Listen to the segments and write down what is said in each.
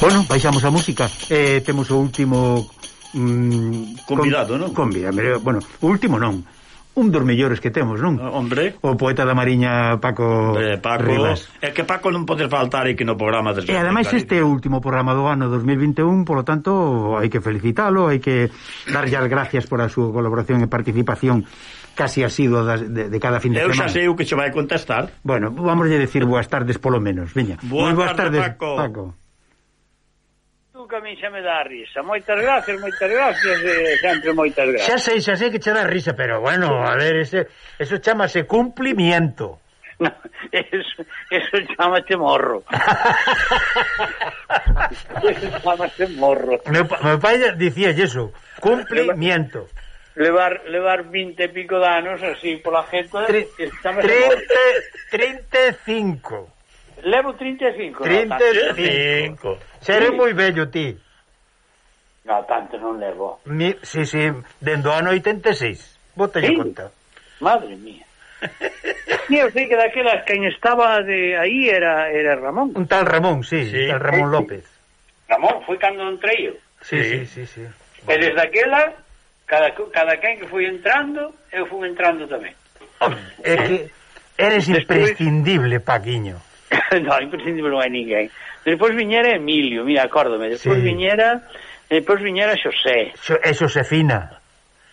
Bueno, baixamos a música eh, Temos o último mm, Convidado, con, non? Convidado, bueno, o último non un dos mellores que temos, non? Ah, hombre. O poeta da Mariña Paco eh, Paco, Rivas. É que Paco non pode faltar aquí no programa desde E ademais este é o último programa do ano 2021, polo tanto, hai que felicitalo, hai que darlle as gracias por a súa colaboración e participación casi asiduo de, de cada fin de Eu semana. Eu xa sei o que che vai contestar. Bueno, vamos a decir boas tardes polo menos, viña. Boas, boas tardes, tardes, Paco. Paco que a mí xa me dá risa. Moitas gracias, moitas gracias, eh, sempre moitas gracias. Xa sei, xa sei que che dá risa, pero bueno, a ver, ese, eso chamase cumplimiento. No, eso, eso chamase morro. eso chamase morro. Meu, pa, meu pai dicía eso, cumplimiento. levar levar 20 e pico de anos así pola gente 30, 35 Levo 35. 35. No, Seré sí. moi vello ti. No, tanto non levo. Mi, sí, sí, dendo ano 86. Bótalle sí. conta. Madre mía. Sí, eu sei que daquelas quen estaba de aí era era Ramón. Un tal Ramón, sí, sí. tal Ramón sí, López. Ramón, foi cando entrei eu. Sí, sí, sí, sí. E desde aquela, cada, cada quen que foi entrando, eu fui entrando tamén. É que eres imprescindible, Paquiño. no, imprescindible non hai ninguén. Despois viñera Emilio, mira, acórdome, despois sí. viñera, despois viñera Xosé. Xo, e Xosefina.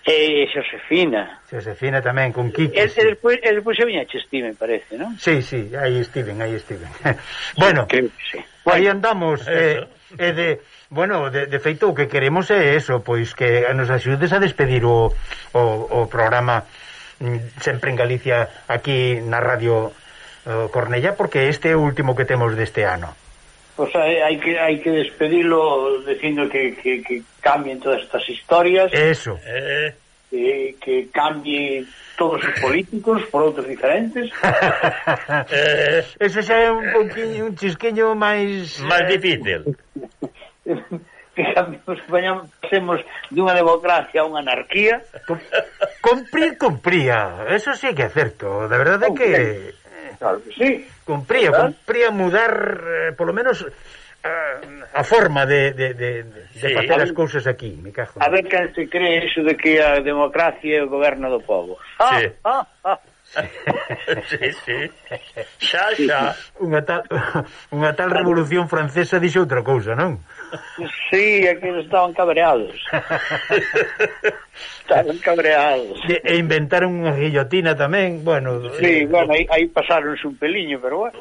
E Xosefina. Xosefina tamén, con Quique. E, sí. e despois, e despois viña Chestime, parece, non? Sí, sí, aí estiven, aí estiven. bueno, sí, sí. aí andamos, eh, eh, de... Bueno, de, de feito, o que queremos é eso, pois que nos axudes a despedir o, o, o programa mm, sempre en Galicia, aquí na radio o Cornella porque este é o último que temos deste ano. Pois hai, hai que hai que despedilo dicindo que, que, que cambien todas estas historias. Eso. Eh, que, que cambie todos os políticos por outros diferentes. eh, Ese xa é un pouquiño un chisqueño máis máis difícil. que cambiemos, pasemos dunha democracia a unha anarquía. Cumprir, cumpría. Eso sí que é certo. De verdade okay. que Claro que sí. Cumpría, ¿verdad? cumpría mudar, eh, polo menos, a, a forma de, de, de, de sí. facer as cousas aquí, me cajo. A ver quen se cree iso de que a democracia é o goberno do povo. Ah, sí. ah, ah. ah sí, sí. Xa, xa. Unha tal, unha tal revolución francesa dixo outra cousa, non? Sí, aquí estaban cabreados. estaban cabreados. E, e inventaron unha guillotina tamén, bueno... Sí, eh, bueno, aí, aí pasaronse un peliño, pero bueno.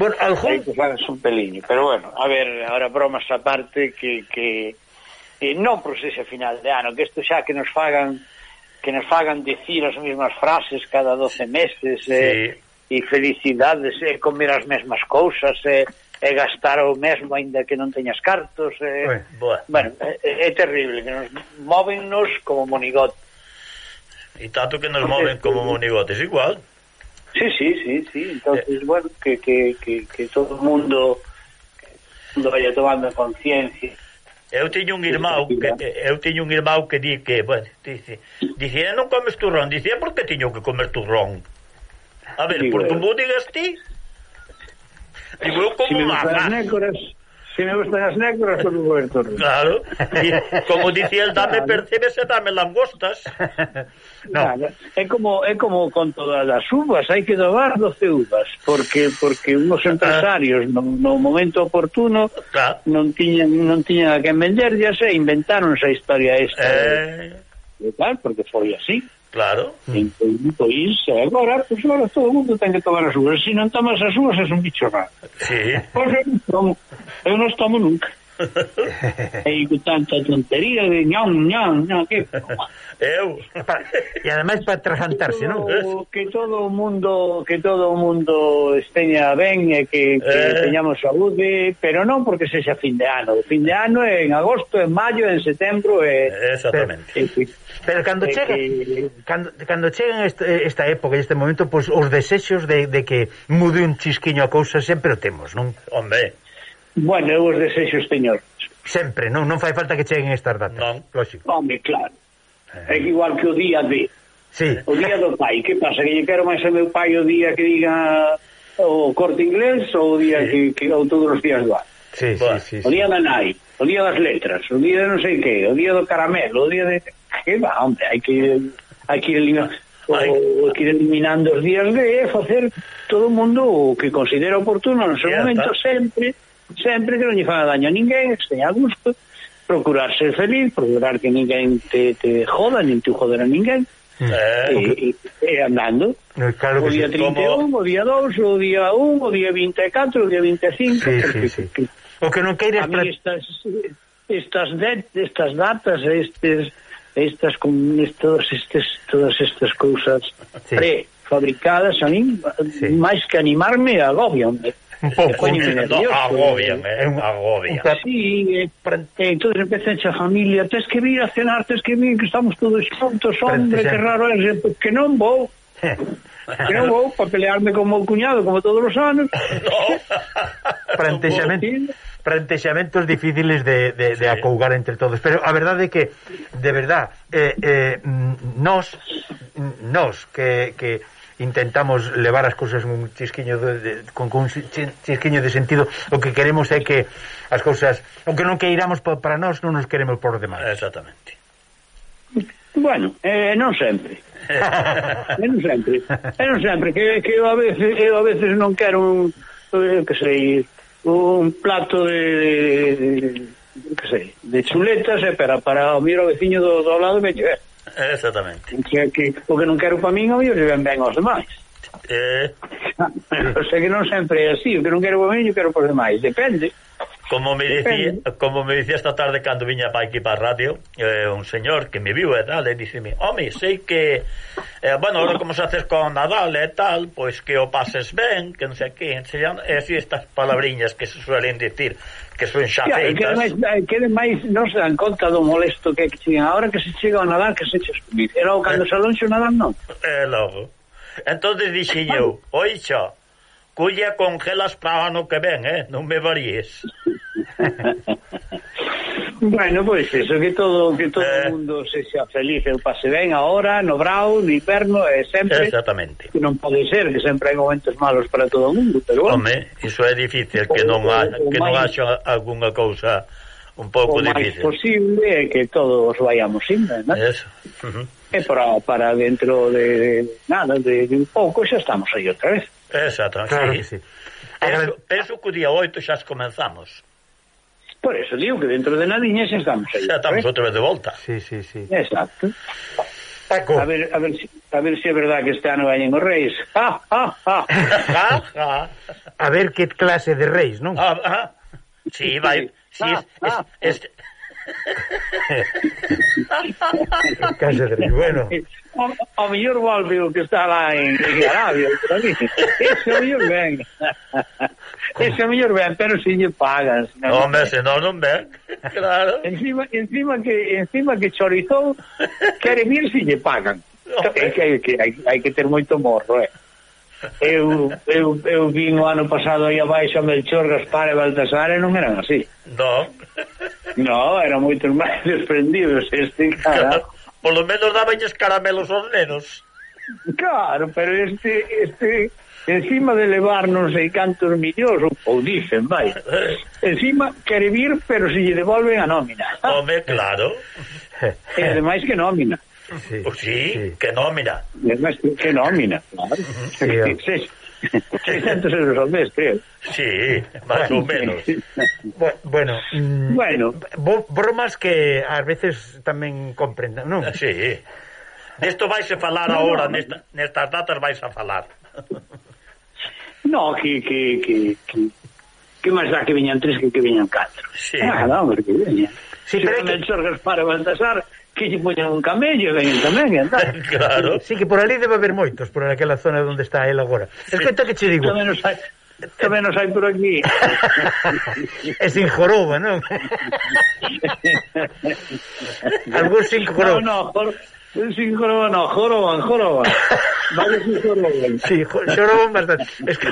bueno, algún... Aí pasaronse un peliño, pero bueno, a ver, ahora bromas aparte que... que eh, non proceso final de ano, que isto xa que nos fagan que nos fagan dicir as mesmas frases cada 12 meses eh, sí. eh, e felicidades e eh, comer as mesmas cousas e eh, e gastar o mesmo aínda que non teñas cartos eh, Ué, bueno, é, é terrible que nos móvennos como monigote e tanto que nos moven como monigotes igual. Sí, sí, sí, sí. Entonces, eh, bueno, que, que, que, que todo o mundo, mundo vaya tomando conciencia. Eu teño un irmão que eu teño un irmão que di que, bueno, dice, dice, ah, non comes turrón, dice, ah, por que teño que comer turrón? A ver, Digo, por mo digas ti? Digo, eu como si máis. Si me gustan as negras, son Rubén Torres. Claro. Y, como dicía el dame claro. percebes e dame langostas. No. Claro. É como é como con todas as uvas, hai que dobar 12 uvas, porque porque unos ah. empresarios no, no momento oportuno claro. non tiñan non tiñan a que ya se inventaron esa historia esta. Eh... De, de tal, porque foi así. Claro. Mm. Pois agora, pues agora todo o mundo ten que tomar as uvas. Se non tomas as uvas, es un bicho raro. Sí. Pois eu non tomo, eu non tomo nunca e con tanta tontería de ñam, ñam, ñam, que... Eu... e ademais para trajantarse, non? Que todo o mundo que todo o mundo esteña ben e que, que eh... teñamos saúde, pero non porque sexa fin de ano. O fin de ano é en agosto, en maio, en setembro e... Exactamente. Eh, e, e, pero cando chega que... cando, cando chegan este, esta época, este momento, pois pues, os desexos de, de que mude un chisquiño a cousa sempre o temos, non? Hombre, Bueno, eu os desexos teñores. Sempre, non non fai falta que cheguen estas datas. Non, lógico. Home, claro. É igual que o día de... Sí. O día do pai, que pasa? Que lle quero máis a meu pai o día que diga o corte inglés ou o día sí. que, que ou todos os días do ano. Sí, bueno, sí, sí, o día sí. da nai, o día das letras, o día de non sei que, o día do caramelo, o día de... Que va, hombre, hai que, hai que eliminar... O, o que ir eliminando os días de facer todo o mundo o que considera oportuno no seu momento sempre sempre que non lle faga daño a ninguén, que teña gusto, procurar ser feliz, procurar que ninguén te, te joda, nin te joder a ninguén, mm. Eh, e, e andando eh, claro o día sí, 31, como... o día 2 o día 1, o día 24 o día 25 sí, sí, sí. Que, o que non queiras a estas, estas, de, estas datas estes estas con estos, estes, todas estas cousas sí. prefabricadas a mí sí. máis que animarme agobian Eh, un poco, agobian, é un agobian. Eh, para ti, para ti, entonces empecen a familia, tens que vir a cenar, tens que vir, que estamos todos xuntos, hombre, que raro é, eh, que non vou. Que non vou para pelearme como o cuñado como todos os anos. No. Plantexamento, plantexamentos difíciles de, de, de sí. acougar entre todos, pero a verdade é que de verdad eh, eh, nós nós que, que intentamos levar as cousas un chisquiño de, de, con, con un chisquiño de sentido. O que queremos é que as cousas o que non queiramos pa, para nós non nos queremos por demais. Exactamente. Bueno, eh, non sempre. Eh, non sempre. Eh, non sempre. Que, que eu, a veces, eu a veces non quero un, eh, que sei un plato de, de, de que sei, de chuletas eh, para, para o miro o veciño do, do lado e me eh, Exactamente. Que, que, o que non quero para min, obvio, mellor lle ven ben aos demais. Eh. o sea que non sempre é así, o que non quero para min, eu quero para os demais, depende. Como me dicía, como me dicía esta tarde cando viña para aquí para a radio, eh, un señor que me viu e tal, e dicime, "Home, sei que eh, bueno, ahora como se haces con Nadal e tal, pois que o pases ben, que non sei que, enseñan e así estas palabriñas que se suelen dicir, que son xa feitas. Que máis non se dan conta do molesto que tiñan. Agora que se chega ao Nadal, que se chega. E logo, cando eh, se alonxo o Nadal, non. E eh, logo. Entonces dixen eu, oixa, culla congelas para o ano que ven, eh? Non me varíes. bueno, pois pues eso, que todo que todo eh, o mundo se xa feliz, eu pase ben agora, no brau, no inverno e eh, sempre. Exactamente. Que non pode ser que sempre hai momentos malos para todo o mundo, pero bueno. Home, iso é difícil que non ha, que non haxa algunha cousa un pouco o difícil. O máis posible é que todos vayamos indo, non? Eso. Uh -huh e para, para dentro de, de nada, de, de un pouco, xa estamos aí outra vez. Exacto, claro. sí, sí. Penso, penso que o día 8 xa comenzamos. Por eso digo que dentro de nadiña xa estamos aí. Xa estamos outra vez de volta. Sí, sí, sí. Exacto. Paco. A ver, a ver, si, a ver si é verdad que este ano vayan os reis. Ja, ja, ja. a ver que clase de reis, non? Ah, ah. Sí, vai. Sí, ah, es, ah, es, es, Case de bueno. O, o mellor volve o que está lá en, en Arabia, Ese o mellor ben. Ese o mellor ben, pero si lle pagan. Si non, hombre, se non, non ben. Claro. Encima, encima que encima que chorizou, quere vir si lle pagan. É que hai que, hai, hai que ter moito morro, eh. Eu, eu, eu vin o ano pasado aí abaixo a Melchor, Gaspar e Baltasar e non eran así. Non. No, eran moito máis desprendidos este, cara. Por lo menos dabañes caramelos aos nenos. Claro, pero este, este encima de levar non sei cantos millóns, ou dicen, vai, encima quere vir, pero se lle devolven a nómina. Home, claro. E ademais que nómina. Sí, pues sí, sí, que nómina. Ademais que nómina, claro. Sí, se, eh. 600 euros al mes, creo. Sí, más o menos. bueno, mm, bueno. bromas que ás veces tamén comprendan, non? Sí. Nesto vais a falar no, agora, no, nesta, nestas datas vais a falar. No, que, que, que, que, que máis dá que viñan tres que que viñan catro. Sí. Ah, non, porque viñan. Sí, pero que... Melchor Gaspar e Baltasar que lle poñan un camello e veñen tamén e andar. claro. Sí, que por ali debe haber moitos, por aquela zona onde está el agora. Escoita que che digo. Tamén os hai, tamén nos hai por aquí. é sin joroba, non? Algún sin joroba. No, no, jor... Sin joroba, no, joroban, joroban. Vale, sin joroban. Sí, joroban bastante. Es que,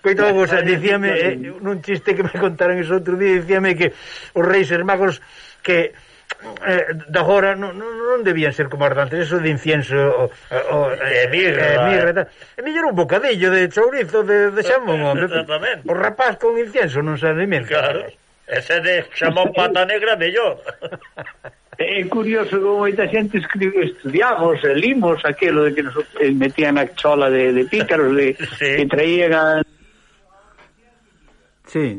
coito, vos, dicíame, eh, nun chiste que me contaron ese outro día, dicíame que os reis hermagos que eh, de agora non, non, non debían ser como ardantes, eso de incienso o, o, e eh, eh, mirra, eh, mirra e tal. E mellor un bocadillo de chourizo de, de xamón, hombre. Exactamente. O rapaz con incienso non se alimenta. Claro. Ese de xamón pata negra mellor. É curioso como moita xente escribe estudiamos, eh, limos aquilo de que nos metían a chola de, de pícaros, de, sí. que traían a... Sí.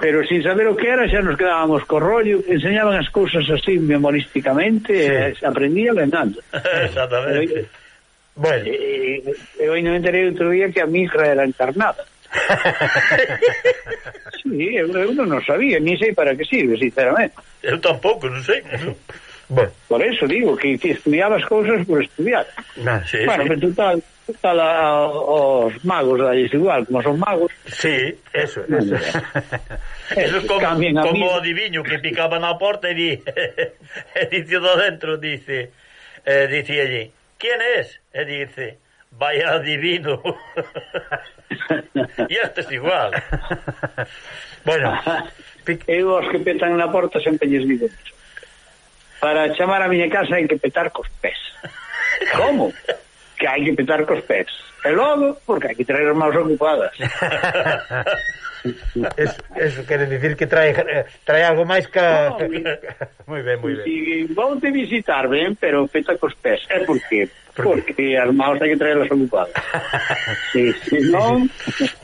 pero sin saber o que era xa nos quedábamos co rollo, enseñaban as cousas así memorísticamente, sí. e aprendía lendando. Exactamente. Bueno. E, eu ainda me enterei outro día que a Mija era encarnada. sí, eu, eu non sabía, ni sei para que sirve, sinceramente. Eu tampouco, non sei. Bueno. Por eso digo que, que estudiaba as cousas por estudiar. Nah, sí, bueno, sí. pero total, total a, a, os magos da igual, como son magos. Sí, eso, no, eso. eso. eso es como, como o diviño que picaba na porta e di, e dice do dentro, dice, eh, dice allí, ¿quién es? E dice, vaya divino. e este es igual. bueno. Pic... Eu os que petan na porta sempre lles digo isto para chamar a miña casa hai que petar cos pés. Como? Que hai que petar cos pés. E logo, porque hai que traer as ocupadas. eso, eso quere dicir que trae eh, trae algo máis que... No, moi ben, moi ben. Si vou te visitar, ben, pero peta cos pés. É porque porque, porque as maus hai que traerlas ocupadas. Si, si non,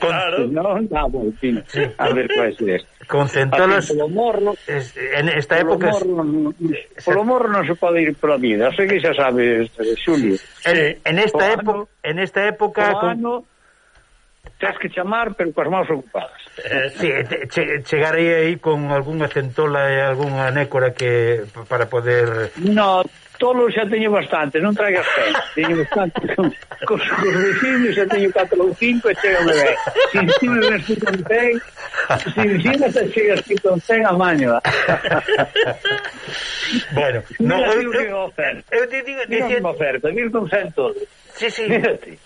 claro. non, ah, dá voltina. A ver, quais é isto contentolos polo morno en esta época polo morno, polo morro non se pode ir pola vida sei que xa sabes Xulio en, en esta o época ano, en esta época con... ano tens que chamar pero coas mãos ocupadas. Eh, sí, che, chegarei aí con algunha centola e algunha nécora que para poder no Tolo xa teño bastante, non traigas pé. Teño bastante con, cos, cos vecinos, xa teño 4 ou 5 e chega me ve. Si me ves con 100, si me te chegas que con 100 a maño. bueno, no, eu, eu, eu, eu te digo... Mira unha oferta, mil con 100. Sí, sí. Mírate.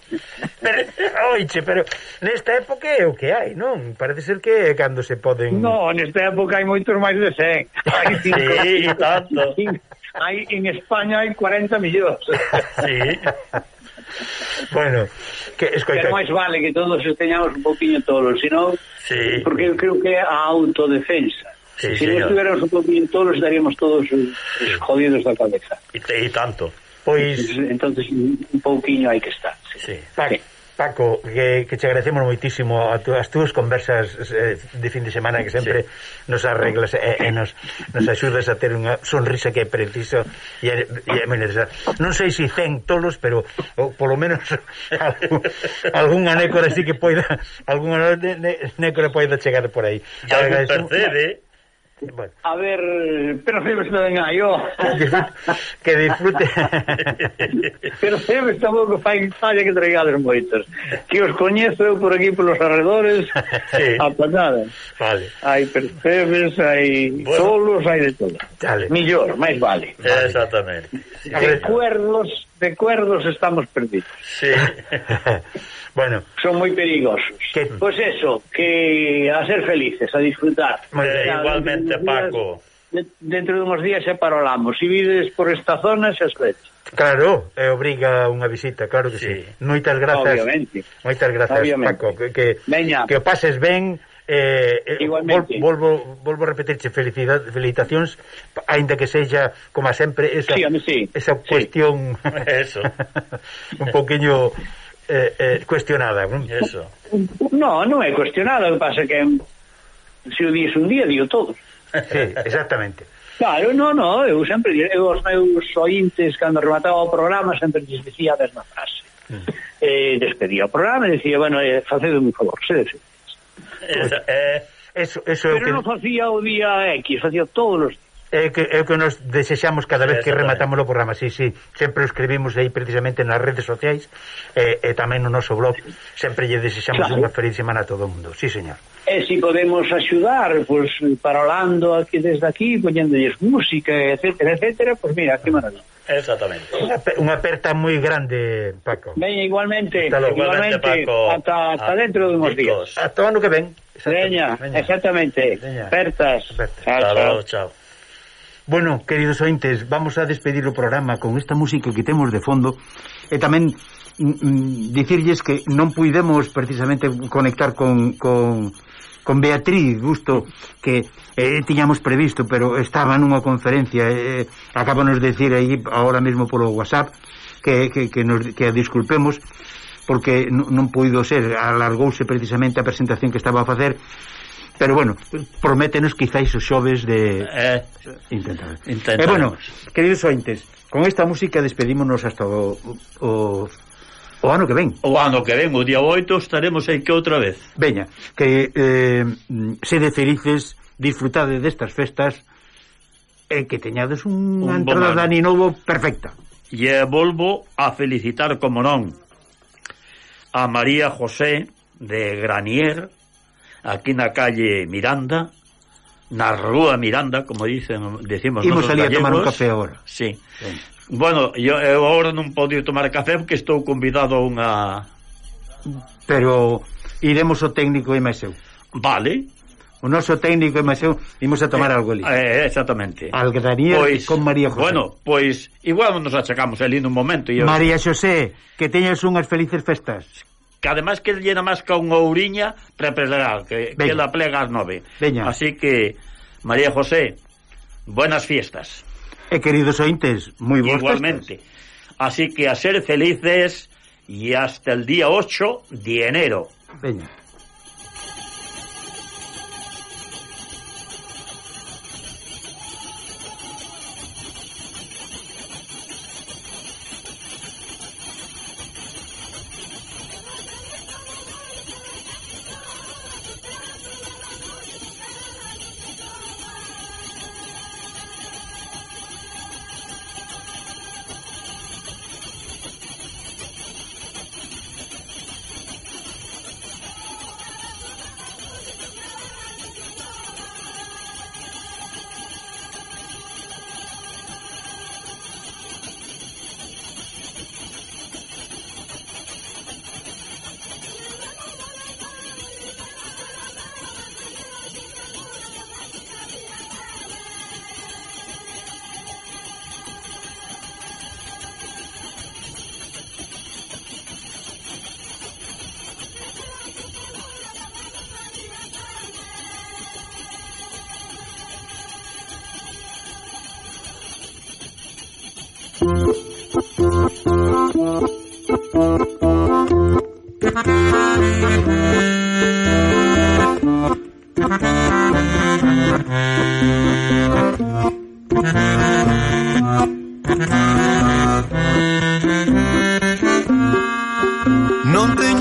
Pero, oiche, pero nesta época é o que hai, non? Parece ser que cando se poden... No, nesta época hai moitos máis de 100. Hai 5, sí, tanto hai en España hai 40 millóns. sí. Bueno, que escoita... Pero máis vale que todos teñamos un poquinho tolos, senón sí. porque eu creo que é a autodefensa. Sí, Se si non estuveramos un poquinho tolos estaríamos todos eh, jodidos da cabeza. E, e tanto. Pois entonces un pouquiño hai que estar. Sí. sí. Vale. sí. Paco, que, que te agradecemos moitísimo a tu, as túas conversas eh, de fin de semana que sempre sí. nos arreglas e, eh, e eh, nos, nos axudas a ter unha sonrisa que é preciso e, é, e é moi necesario. Non sei se cen tolos, pero oh, polo menos algún, algún anécora sí que poida algún anécora poida chegar por aí. E algún percebe, Bueno. A ver, pero se aí, engaio. que disfrute. pero sempre tampouco fai falla que traigades moitos. Que os coñezo eu por aquí polos arredores, sí. a panada. Vale. Hai percebes, hai bueno. solos, hai de todo. Dale. Millor, máis vale. vale. Exactamente. Sí. Recuerdos, recuerdos estamos perdidos. Sí. Bueno, son moi perigosos. Que... Pois pues eso, que a ser felices, a disfrutar. Bueno, eh, igualmente. Viste, Paco. Días, dentro de uns días xa parolamos. Se vides por esta zona, xa espeche. Claro, é obriga unha visita, claro que sí. sí. Moitas grazas. Obviamente. Moitas grazas, Obviamente. Paco. Que, que, Veña. que pases ben, eh, eh Igualmente. vol, volvo, volvo a repetirche felicidade, felicitacións aínda que sexa como sempre esa sí, sí. esa sí. cuestión eso un poquinho eh, eh, cuestionada, non? Eso. No, non é cuestionada, o que pasa que se o dís un día, dio todos. Sí, exactamente. Claro, no, no, eu sempre eu aos meus ointes cando remataba o programa sempre lles dicía a mesma frase. Mm. Eh, despedía o programa e dicía, bueno, eh, facede un favor, sedes. Pues, eh, eso, eso Pero que... non facía o día X, facía todos os É que, é que nos desexamos cada vez que rematamos o programa sí, sí, sempre o escribimos aí precisamente nas redes sociais e, e tamén no noso blog sempre lle desexamos claro. unha feliz semana a todo o mundo, sí señor E se si podemos axudar, pois, parolando aquí desde aquí, poñéndolles música, etcétera, etcétera, pois mira, que maravilla. Exactamente. Unha, unha aperta moi grande, Paco. Ben, igualmente. Hasta logo, igualmente, Paco. Ata, hasta ah, dentro de unos días. Hasta o ano que ven. Veña, exactamente. Veña. Apertas. Apertas. Chao, chao. chao. Bueno, queridos ointes, vamos a despedir o programa con esta música que temos de fondo e tamén Mm, mm, dicirlles que non puidemos precisamente conectar con, con, con Beatriz Gusto que eh, tiñamos previsto pero estaba nunha conferencia eh, eh acabanos de decir aí ahora mesmo polo WhatsApp que, que, que, nos, que a disculpemos porque non puido ser alargouse precisamente a presentación que estaba a facer pero bueno, prométenos quizáis os xoves de eh, intentar. E eh, bueno, queridos ointes, con esta música despedímonos hasta o, o O ano que ven. O ano que ven, o día 8 estaremos aí que outra vez. Veña, que eh, sede felices, disfrutade destas festas e que teñades unha un entrada de ano novo perfecta. E volvo a felicitar, como non, a María José de Granier, aquí na calle Miranda, na rúa Miranda, como dicen, decimos Imos ali a tomar un café agora. Sí. Ben. Bueno, eu, eh, eu agora non podo tomar café porque estou convidado a unha... Pero iremos o técnico e máis eu. Vale. O noso técnico e máis eu imos a tomar eh, algo ali. Eh, eh exactamente. Al Granier pois, con María José. Bueno, pois igual nos achacamos ali nun momento. Eu... María Xosé, que teñas unhas felices festas. Que ademais que llena máis ca unha ouriña para plegar, que, Veña. que la plega as nove. Veña. Así que, María José, buenas fiestas. E queridos ointes, moi boas Igualmente. Así que a ser felices y hasta el día 8 de enero. Veña.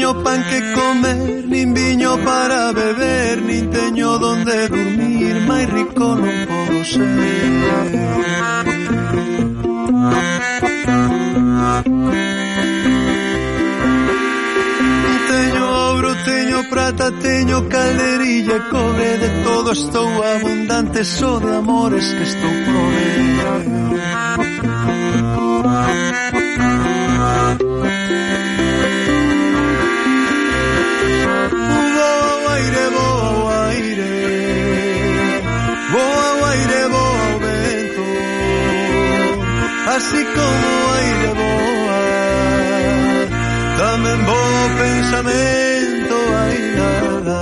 teño pan que comer, nin viño para beber, nin teño donde dormir, máis rico non podo ser. Teño ouro, teño prata, teño calderilla e cobre De todo estou abundante, só de amores que estou por ver así como aire boa tamén bo pensamento hai nada.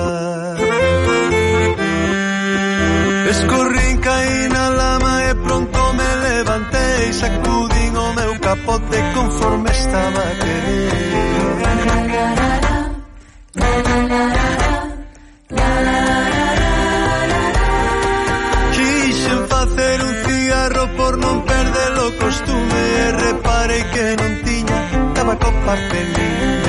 Escorrín caí na lama e pronto me levantei sacudín o meu capote conforme estaba querido papelito.